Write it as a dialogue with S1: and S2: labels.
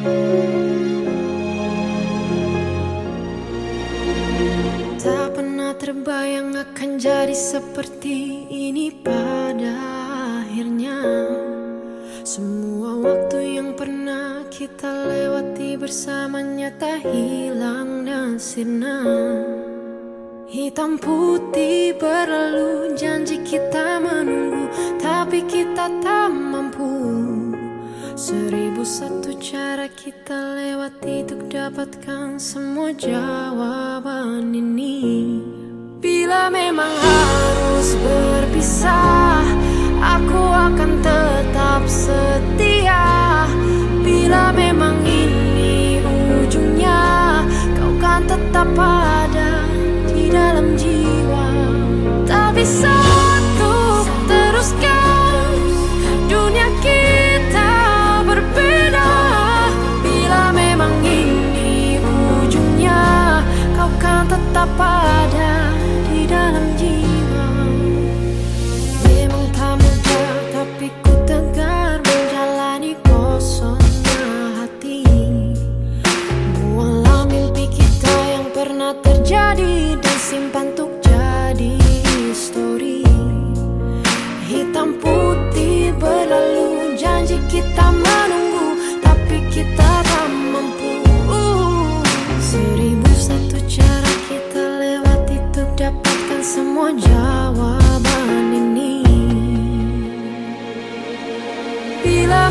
S1: Tak pernah terbayang akan jadi seperti ini pada akhirnya. Semua waktu yang pernah kita lewati bersamanya tak hilang dan sirna. Hitam putih berlalu janji kita satu cara kita lewati untuk dapatkan semua jawaban ini. Bila memang harus berpisah Aku akan tetap semua jawaban ini. Bila